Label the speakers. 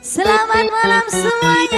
Speaker 1: Selamat malam semuanya.